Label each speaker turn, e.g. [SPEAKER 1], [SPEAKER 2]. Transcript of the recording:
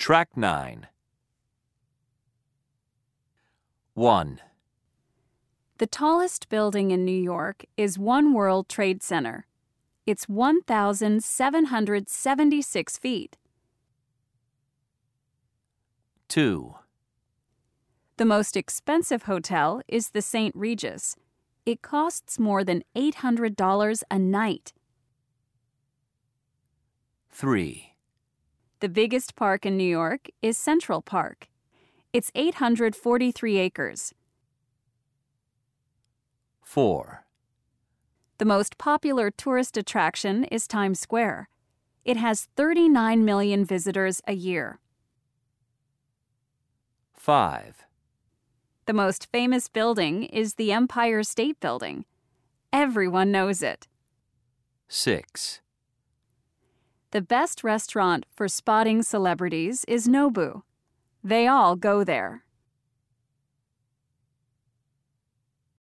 [SPEAKER 1] Track 9. 1,
[SPEAKER 2] The tallest building in New York is One World Trade Center. It's 1,776 feet.
[SPEAKER 1] 2,
[SPEAKER 2] The most expensive hotel is the St. Regis. It costs more than $800 a night.
[SPEAKER 1] 3,
[SPEAKER 2] The biggest park in New York is Central Park. It's 843 acres.
[SPEAKER 1] 4,
[SPEAKER 2] The most popular tourist attraction is Times Square. It has 39 million visitors a year.
[SPEAKER 1] 5,
[SPEAKER 2] The most famous building is the Empire State Building. Everyone knows it.
[SPEAKER 1] 6,
[SPEAKER 2] The best restaurant for spotting celebrities is Nobu. They all go there.